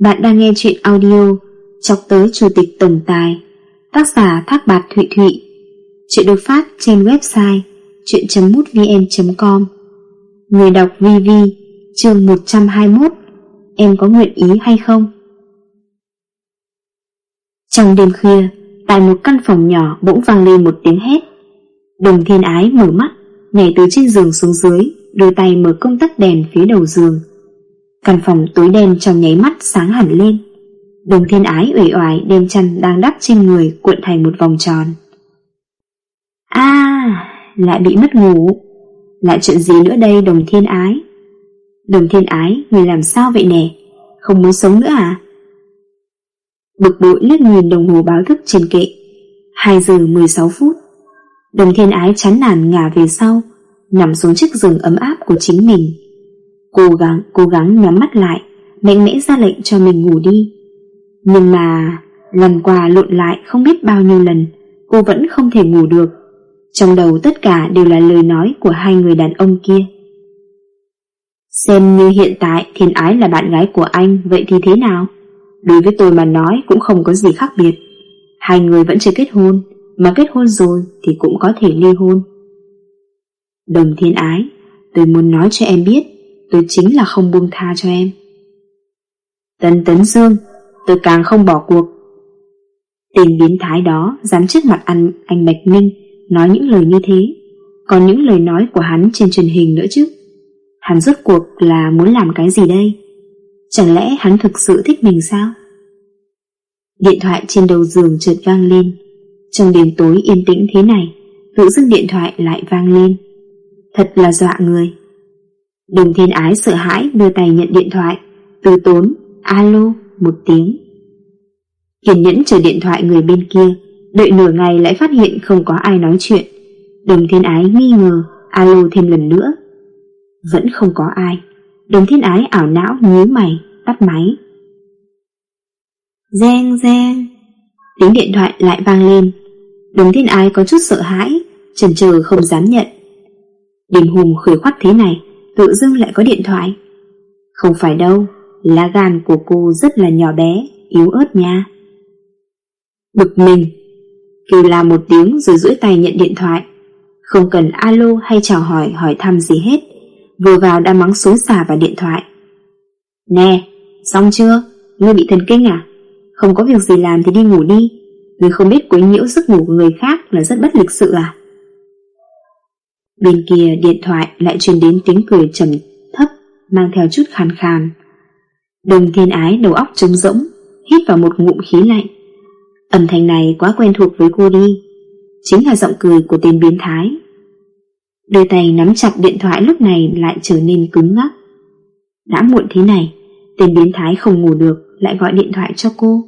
Bạn đang nghe chuyện audio Chọc tới Chủ tịch Tổng Tài, Tác giả Thác Bạt Thụy Thụy. Chuyện được phát trên website chuyện.mútvn.com Người đọc VV chương 121 Em có nguyện ý hay không? Trong đêm khuya, Tại một căn phòng nhỏ bỗng vang lên một tiếng hét. Đồng thiên ái mở mắt, Nhảy từ trên giường xuống dưới Đưa tay mở công tắc đèn phía đầu giường. Căn phòng tối đen trong nháy mắt sáng hẳn lên. Đồng thiên ái ủy oải đem chăn đang đắp trên người cuộn thành một vòng tròn. À Lại bị mất ngủ. Lại chuyện gì nữa đây, đồng thiên ái? Đồng thiên ái, Người làm sao vậy nè? Không muốn sống nữa à? Bực bội liếc nhìn đồng hồ báo thức trên kệ. 2 giờ 16 phút. Đồng thiên ái chán nản ngả về sau, Nằm xuống chiếc giường ấm áp của chính mình. Cố gắng, cố gắng nhắm mắt lại Mạnh mẽ ra lệnh cho mình ngủ đi. Nhưng mà Lần qua lộn lại không biết bao nhiêu lần Cô vẫn không thể ngủ được. Trong đầu tất cả đều là lời nói Của hai người đàn ông kia. Xem như hiện tại Thiên ái là bạn gái của anh Vậy thì thế nào? Đối với tôi mà nói cũng không có gì khác biệt. Hai người vẫn chưa kết hôn Mà kết hôn rồi thì cũng có thể ly hôn. Đồng thiên ái Tôi muốn nói cho em biết Tôi chính là không buông tha cho em. Tân Tấn Dương Tôi càng không bỏ cuộc. Tên biến thái đó Dám trước mặt anh, anh Bạch Minh Nói những lời như thế. Còn những lời nói của hắn trên truyền hình nữa chứ. Hắn rốt cuộc là muốn làm cái gì đây? Chẳng lẽ hắn thực sự thích mình sao? Điện thoại trên đầu giường chợt vang lên. Trong đêm tối yên tĩnh thế này Tự dưng điện thoại lại vang lên. Thật là dọa người. Đồng thiên ái sợ hãi, đưa tay nhận điện thoại. Từ tốn, Alo, một tiếng. Kiên nhẫn chờ điện thoại người bên kia. Đợi nửa ngày lại phát hiện không có ai nói chuyện. Đồng thiên ái nghi ngờ, Alo thêm lần nữa. Vẫn không có ai. Đồng thiên ái ảo não nhíu mày, Tắt máy. Reng reng Tiếng điện thoại lại vang lên. Đồng thiên ái có chút sợ hãi, Chần chờ không dám nhận. Đình hùng khởi khoắt thế này. Tự dưng lại có điện thoại Không phải đâu Lá gan của cô rất là nhỏ bé Yếu ớt nha Bực mình Kêu la một tiếng rồi duỗi tay nhận điện thoại Không cần alo hay chào hỏi Hỏi thăm gì hết Vừa vào đã mắng xối xả vào điện thoại Nè, xong chưa? Ngươi bị thần kinh à? Không có việc gì làm thì đi ngủ đi Ngươi không biết quấy nhiễu giấc ngủ của người khác Là rất bất lịch sự à? Bên kia điện thoại lại truyền đến tiếng cười trầm thấp, Mang theo chút khàn khàn. Đồng thiên ái đầu óc trống rỗng, Hít vào một ngụm khí lạnh. Âm thanh này quá quen thuộc với cô đi, Chính là giọng cười của tên biến thái. Đôi tay nắm chặt điện thoại lúc này lại trở nên cứng ngắc. Đã muộn thế này, Tên biến thái không ngủ được, Lại gọi điện thoại cho cô.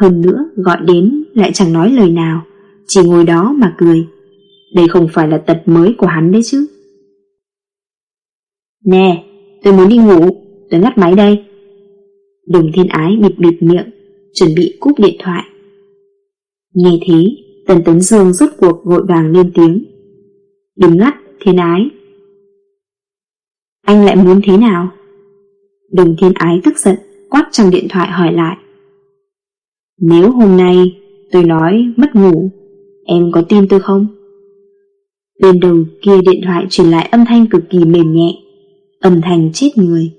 Hơn nữa, gọi đến lại chẳng nói lời nào, Chỉ ngồi đó mà cười. Đây không phải là tật mới của hắn đấy chứ. Nè, Tôi muốn đi ngủ, Tôi ngắt máy đây. Đồng thiên ái bịt bịt miệng, Chuẩn bị cúp điện thoại. Nghe thế, Tần Tấn Dương rốt cuộc vội vàng lên tiếng. Đừng ngắt, thiên ái. Anh lại muốn thế nào? Đồng thiên ái tức giận, Quát trong điện thoại hỏi lại. Nếu hôm nay Tôi nói mất ngủ, Em có tin tôi không? Bên đầu kia điện thoại truyền lại âm thanh cực kỳ mềm nhẹ, Âm thanh chết người.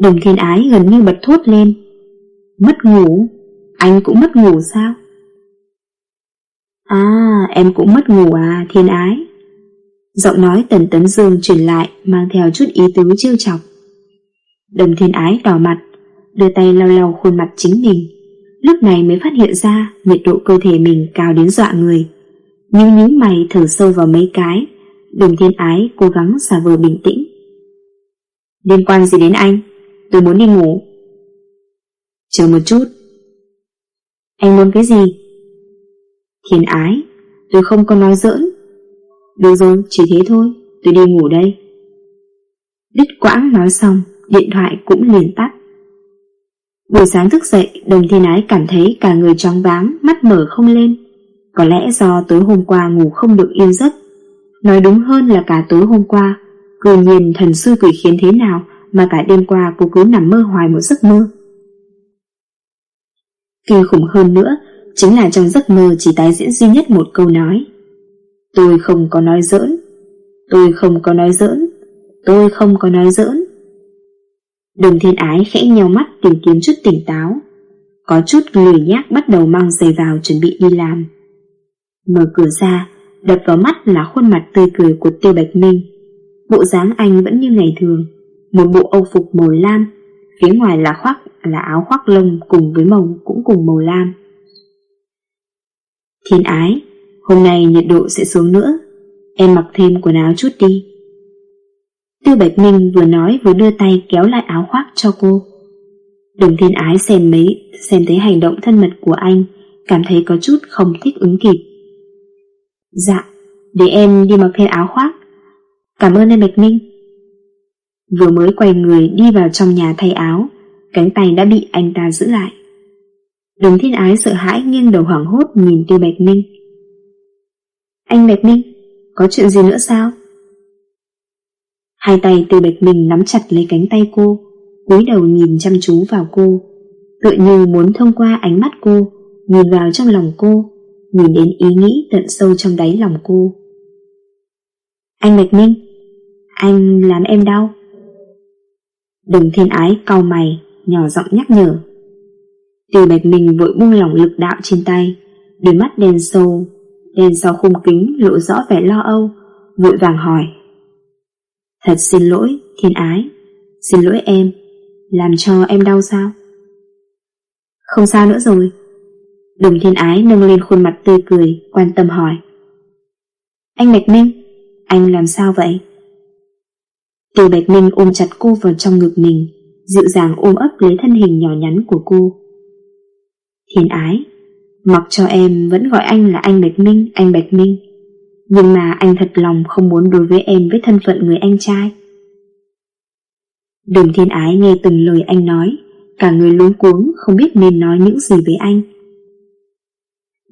Đồng thiên ái gần như bật thốt lên, Mất ngủ? Anh cũng mất ngủ sao? À em cũng mất ngủ à thiên ái. Giọng nói tần tấn dương truyền lại Mang theo chút ý tứ trêu chọc. Đồng thiên ái đỏ mặt, Đưa tay lau lau khuôn mặt chính mình, Lúc này mới phát hiện ra Nhiệt độ cơ thể mình cao đến dọa người như nhíu mày thở sâu vào mấy cái đường thiên ái, cố gắng xả vờ bình tĩnh. Liên quan gì đến anh? Tôi muốn đi ngủ. Chờ một chút. Anh muốn cái gì? Thiên ái, Tôi không có nói giỡn. Được rồi, chỉ thế thôi, Tôi đi ngủ đây. Đứt quãng nói xong, Điện thoại cũng liền tắt. Buổi sáng thức dậy, Đồng thiên ái cảm thấy cả người tróng váng, Mắt mở không lên. Có lẽ do tối hôm qua ngủ không được yên giấc. Nói đúng hơn là cả tối hôm qua Cười nhìn thần sư quỷ khiến thế nào Mà cả đêm qua cô cứ nằm mơ hoài một giấc mơ. Kinh khủng hơn nữa Chính là trong giấc mơ chỉ tái diễn duy nhất một câu nói. Tôi không có nói giỡn. Tôi không có nói giỡn. Tôi không có nói giỡn. Đồng thiên ái khẽ nhau mắt tìm kiếm chút tỉnh táo. Có chút lười nhác bắt đầu mang giày vào chuẩn bị đi làm. Mở cửa ra, Đập vào mắt là khuôn mặt tươi cười của Tiêu Bạch Minh. Bộ dáng anh vẫn như ngày thường, Một bộ âu phục màu lam, Phía ngoài là khoác, là áo khoác lông cùng với màu, cũng cùng màu lam. Thiên ái, Hôm nay nhiệt độ sẽ xuống nữa, Em mặc thêm quần áo chút đi. Tiêu Bạch Minh vừa nói vừa đưa tay kéo lại áo khoác cho cô. Đồng thiên ái xem mấy, Xem thấy hành động thân mật của anh, Cảm thấy có chút không thích ứng kịp. Dạ Để em đi mặc thêm áo khoác. Cảm ơn em, Bạch Minh. Vừa mới quay người đi vào trong nhà thay áo, Cánh tay đã bị anh ta giữ lại. Đường thiên ái sợ hãi nghiêng đầu hoảng hốt nhìn Tiêu Bạch Minh. Anh Bạch Minh, Có chuyện gì nữa sao? Hai tay Tiêu Bạch Minh nắm chặt lấy cánh tay cô, cúi đầu nhìn chăm chú vào cô Tự như muốn thông qua ánh mắt cô, Nhìn vào trong lòng cô. Nhìn đến ý nghĩ tận sâu trong đáy lòng cô. Anh Bạch Minh, Anh làm em đau. Đồng thiên ái, cau mày, Nhỏ giọng nhắc nhở. Tiêu Bạch Minh vội buông lỏng lực đạo trên tay, Đôi mắt đen sâu, Đen sau khung kính lộ rõ vẻ lo âu, Vội vàng hỏi. Thật xin lỗi, thiên ái, Xin lỗi em, Làm cho em đau sao? Không sao nữa rồi. Đồng thiên ái nâng lên khuôn mặt tươi cười, Quan tâm hỏi. Anh Bạch Minh, Anh làm sao vậy? Tiêu Bạch Minh ôm chặt cô vào trong ngực mình, Dịu dàng ôm ấp lấy thân hình nhỏ nhắn của cô. Thiên ái, Mặc cho em vẫn gọi anh là anh Bạch Minh, Anh Bạch Minh. Nhưng mà anh thật lòng không muốn đối với em Với thân phận người anh trai. Đồng thiên ái nghe từng lời anh nói, Cả người luống cuống, Không biết nên nói những gì với anh.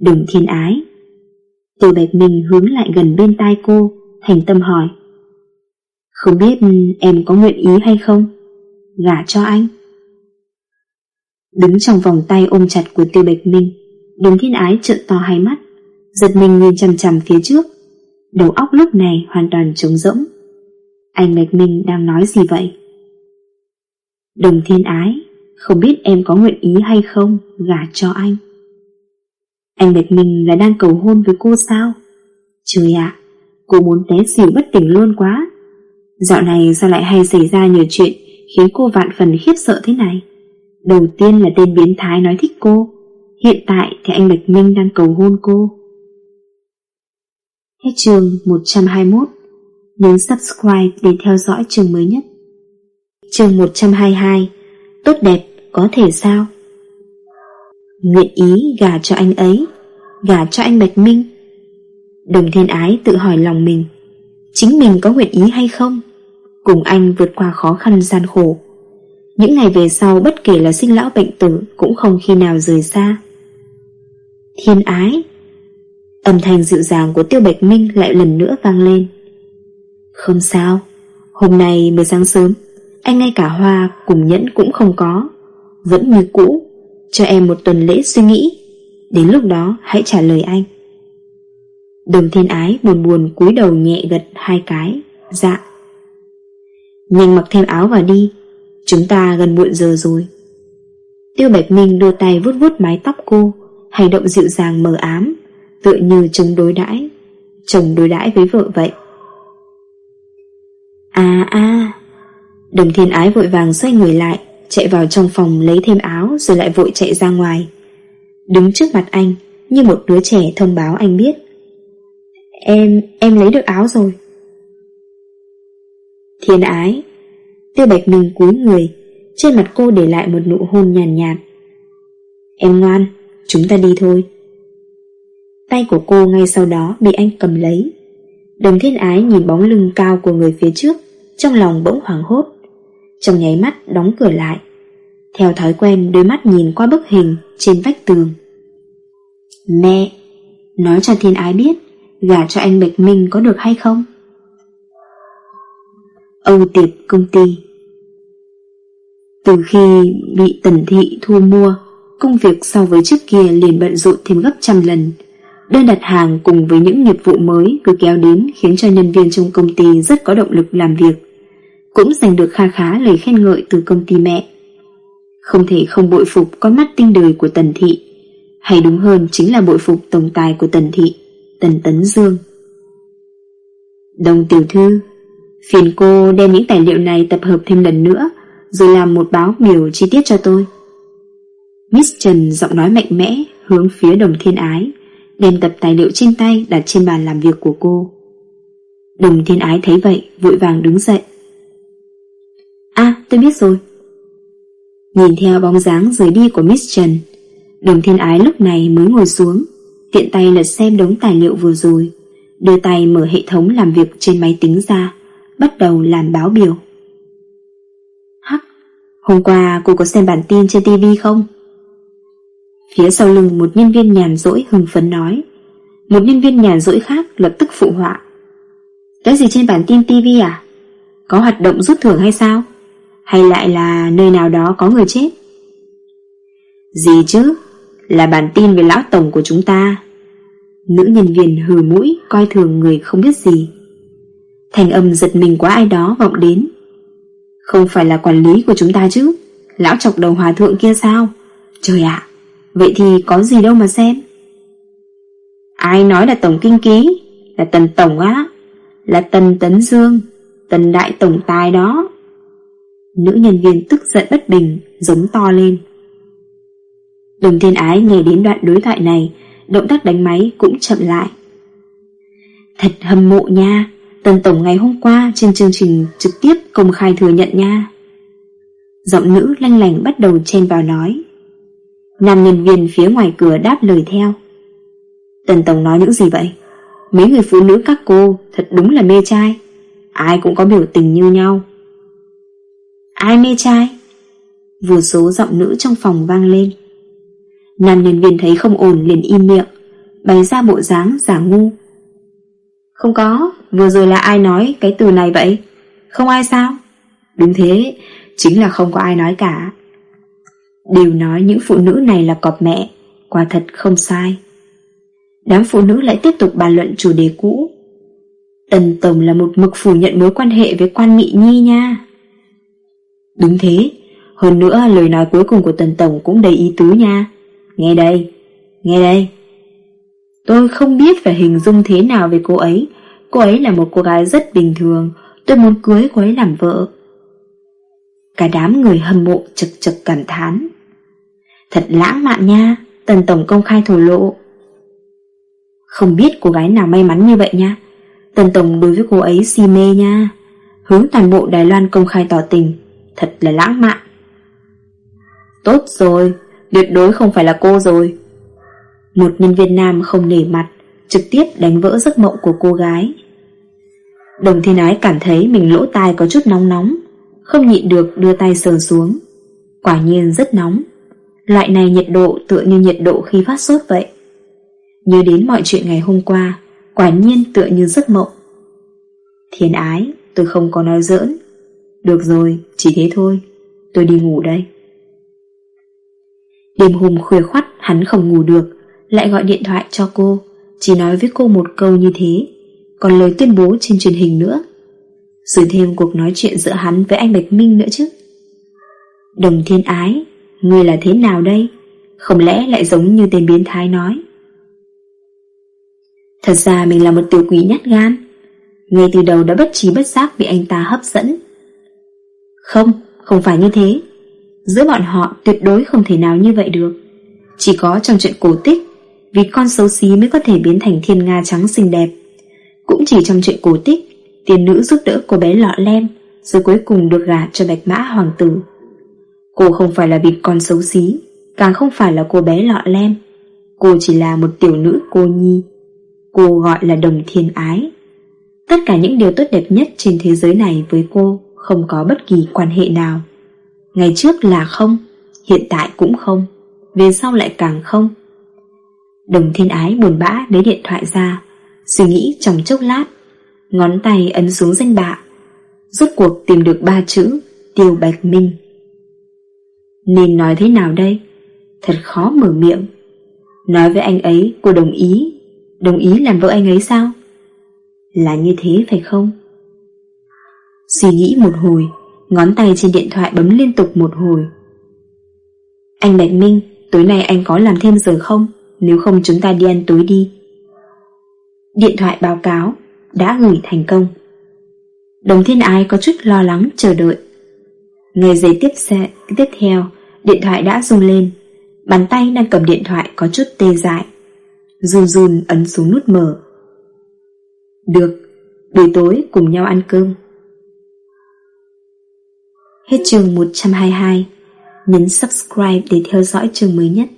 Đồng thiên ái. Từ Bạch Minh hướng lại gần bên tai cô, Thành tâm hỏi. Không biết em có nguyện ý hay không? Gả cho anh. Đứng trong vòng tay ôm chặt của Tiêu Bạch Minh Đồng thiên ái trợn to hai mắt, Giật mình nhìn chằm chằm phía trước. Đầu óc lúc này hoàn toàn trống rỗng. Anh Bạch Minh đang nói gì vậy? Đồng thiên ái, Không biết em có nguyện ý hay không, Gả cho anh. Anh Bạch Minh là đang cầu hôn với cô sao? Trời ạ, Cô muốn té xỉu bất tỉnh luôn quá. Dạo này sao lại hay xảy ra nhiều chuyện Khiến cô vạn phần khiếp sợ thế này? Đầu tiên là tên biến thái nói thích cô. Hiện tại thì anh Bạch Minh đang cầu hôn cô. Hết chương 121 Nhấn subscribe để theo dõi chương mới nhất. Chương 122 Tốt đẹp có thể sao? Nguyện ý gả cho anh ấy, Gả cho anh Bạch Minh. Đồng thiên ái tự hỏi lòng mình, Chính mình có nguyện ý hay không? Cùng anh vượt qua khó khăn gian khổ. Những ngày về sau, bất kể là sinh lão bệnh tử, Cũng không khi nào rời xa. Thiên ái, Âm thanh dịu dàng của Tiêu Bạch Minh Lại lần nữa vang lên. Không sao, Hôm nay mới sáng sớm, Anh ngay cả hoa cùng nhẫn cũng không có, Vẫn như cũ. Cho em một tuần lễ suy nghĩ. Đến lúc đó, hãy trả lời anh. Đồng thiên ái buồn buồn cúi đầu nhẹ gật hai cái. Dạ. Nhanh mặc thêm áo vào đi. Chúng ta gần muộn giờ rồi. Tiêu Bạch Minh đưa tay vuốt vuốt mái tóc cô, Hành động dịu dàng mờ ám, Tựa như chồng đối đãi, Chồng đối đãi với vợ vậy. À à. Đồng thiên ái vội vàng xoay người lại. Chạy vào trong phòng lấy thêm áo Rồi lại vội chạy ra ngoài. Đứng trước mặt anh Như một đứa trẻ thông báo anh biết. Em, em lấy được áo rồi. Thiên ái Tiêu Bạch Minh cúi người Trên mặt cô để lại một nụ hôn nhàn nhạt, nhạt Em ngoan Chúng ta đi thôi. Tay của cô ngay sau đó bị anh cầm lấy. Đồng thiên ái nhìn bóng lưng cao của người phía trước Trong lòng bỗng hoảng hốt. Trong nháy mắt đóng cửa lại Theo thói quen, đôi mắt nhìn qua bức hình Trên vách tường Mẹ, Nói cho thiên ái biết, Gả cho anh Bạch Minh có được hay không Âu tiệp công ty Từ khi bị tần thị thu mua, công việc so với trước kia liền bận rộn thêm gấp trăm lần. Đơn đặt hàng cùng với những nghiệp vụ mới cứ kéo đến khiến cho nhân viên trong công ty rất có động lực làm việc. Cũng giành được kha khá lời khen ngợi từ công ty mẹ. Không thể không bội phục con mắt tinh đời của Tần Thị, hay đúng hơn chính là bội phục tổng tài của Tần Thị, Tần Tấn Dương. Đồng tiểu thư, phiền cô đem những tài liệu này tập hợp thêm lần nữa, rồi làm một báo biểu chi tiết cho tôi. Miss Trần giọng nói mạnh mẽ hướng phía đồng thiên ái, đem tập tài liệu trên tay đặt trên bàn làm việc của cô. Đồng thiên ái thấy vậy, vội vàng đứng dậy. Tôi biết rồi. Nhìn theo bóng dáng rời đi của Miss Trần, đồng thiên ái lúc này mới ngồi xuống, tiện tay lật xem đống tài liệu vừa rồi, đưa tay mở hệ thống làm việc trên máy tính ra, bắt đầu làm báo biểu. Hắc, hôm qua cô có xem bản tin trên TV không? Phía sau lưng một nhân viên nhàn rỗi hưng phấn nói Một nhân viên nhàn rỗi khác lập tức phụ họa Cái gì trên bản tin TV à? Có hoạt động rút thưởng hay sao? Hay lại là nơi nào đó có người chết? Gì chứ? Là bản tin về lão tổng của chúng ta. Nữ nhân viên hừ mũi, Coi thường người không biết gì. Thành âm giật mình quá ai đó vọng đến. Không phải là quản lý của chúng ta chứ? Lão chọc đầu hòa thượng kia sao? Trời ạ, Vậy thì có gì đâu mà xem. Ai nói là tổng kinh ký? Là tần tổng á. Là tần tấn dương, Tần đại tổng tài đó. Nữ nhân viên tức giận bất bình, Giống to lên. Đồng thiên ái nghe đến đoạn đối thoại này, Động tác đánh máy cũng chậm lại. Thật hâm mộ nha, Tần Tổng ngày hôm qua trên chương trình trực tiếp công khai thừa nhận nha. Giọng nữ lanh lành bắt đầu chen vào nói. Nam nhân viên phía ngoài cửa đáp lời theo. Tần Tổng nói những gì vậy? Mấy người phụ nữ các cô thật đúng là mê trai. Ai cũng có biểu tình như nhau. Ai mê trai? Vừa số giọng nữ trong phòng vang lên. Nam nhân viên thấy không ổn liền im miệng, Bày ra bộ dáng giả ngu. Không có, Vừa rồi là ai nói cái từ này vậy? Không ai sao? Đúng thế, Chính là không có ai nói cả. Đều nói những phụ nữ này là cọp mẹ, Quả thật không sai. Đám phụ nữ lại tiếp tục bàn luận chủ đề cũ. Tần Tổng là một mực phủ nhận mối quan hệ với quan nghị Nhi nha. Đúng thế. Hơn nữa, lời nói cuối cùng của Tần Tổng cũng đầy ý tứ nha. Nghe đây Nghe đây. Tôi không biết phải hình dung thế nào về cô ấy. Cô ấy là một cô gái rất bình thường. Tôi muốn cưới cô ấy làm vợ. Cả đám người hâm mộ chật chật cảm thán. Thật lãng mạn nha, Tần Tổng công khai thổ lộ. Không biết cô gái nào may mắn như vậy nha. Tần Tổng đối với cô ấy si mê nha. Hướng toàn bộ Đài Loan công khai tỏ tình. Thật là lãng mạn. Tốt rồi, Tuyệt đối không phải là cô rồi. Một nhân viên nam không nể mặt, Trực tiếp đánh vỡ giấc mộng của cô gái. Đồng thiên ái cảm thấy mình lỗ tai có chút nóng nóng, Không nhịn được đưa tay sờ xuống. Quả nhiên rất nóng. Loại này nhiệt độ tựa như nhiệt độ khi phát sốt vậy. Nhớ đến mọi chuyện ngày hôm qua, Quả nhiên tựa như giấc mộng. Thiên ái, Tôi không có nói giỡn. Được rồi, chỉ thế thôi. Tôi đi ngủ đây. Đêm hôm khuya khoắt hắn không ngủ được Lại gọi điện thoại cho cô Chỉ nói với cô một câu như thế. Còn lời tuyên bố trên truyền hình nữa. Rồi thêm cuộc nói chuyện giữa hắn với anh Bạch Minh nữa chứ. Đồng thiên ái Ngươi là thế nào đây? Không lẽ lại giống như tên biến thái nói? Thật ra mình là một tiểu quỷ nhát gan. Ngay từ đầu đã bất trí bất giác bị anh ta hấp dẫn. Không, không phải như thế. Giữa bọn họ tuyệt đối không thể nào như vậy được. Chỉ có trong chuyện cổ tích Vì con xấu xí mới có thể biến thành thiên nga trắng xinh đẹp. Cũng chỉ trong chuyện cổ tích Tiền nữ giúp đỡ cô bé lọ lem Rồi cuối cùng được gả cho bạch mã hoàng tử. Cô không phải là vịt con xấu xí Càng không phải là cô bé lọ lem. Cô chỉ là một tiểu nữ cô nhi. Cô gọi là đồng thiên ái. Tất cả những điều tốt đẹp nhất trên thế giới này với cô không có bất kỳ quan hệ nào. Ngày trước là không, Hiện tại cũng không, Về sau lại càng không. Đồng thiên ái buồn bã lấy điện thoại ra, Suy nghĩ trong chốc lát, Ngón tay ấn xuống danh bạ. Rốt cuộc tìm được ba chữ, Tiêu Bạch Minh. Nên nói thế nào đây? Thật khó mở miệng. Nói với anh ấy, cô đồng ý. Đồng ý làm vợ anh ấy sao? Là như thế phải không? Suy nghĩ một hồi Ngón tay trên điện thoại bấm liên tục một hồi. Anh Bạch Minh Tối nay anh có làm thêm giờ không? Nếu không chúng ta đi ăn tối đi. Điện thoại báo cáo Đã gửi thành công. Đồng thiên ái có chút lo lắng chờ đợi. Ngay giấy tiếp, xe, tiếp theo Điện thoại đã rung lên. Bàn tay đang cầm điện thoại có chút tê dại. Run run ấn xuống nút mở. Được Buổi tối cùng nhau ăn cơm. Hết chương 122 Nhấn subscribe để theo dõi chương mới nhất.